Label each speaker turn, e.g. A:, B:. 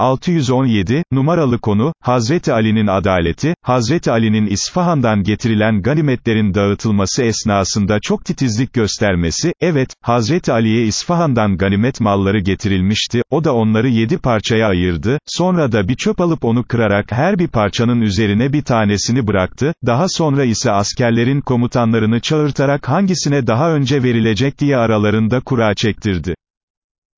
A: 617, numaralı konu, Hazreti Ali'nin adaleti, Hazreti Ali'nin İsfahan'dan getirilen ganimetlerin dağıtılması esnasında çok titizlik göstermesi, evet, Hazreti Ali'ye İsfahan'dan ganimet malları getirilmişti, o da onları yedi parçaya ayırdı, sonra da bir çöp alıp onu kırarak her bir parçanın üzerine bir tanesini bıraktı, daha sonra ise askerlerin komutanlarını çağırtarak hangisine daha önce verilecek diye aralarında kura çektirdi.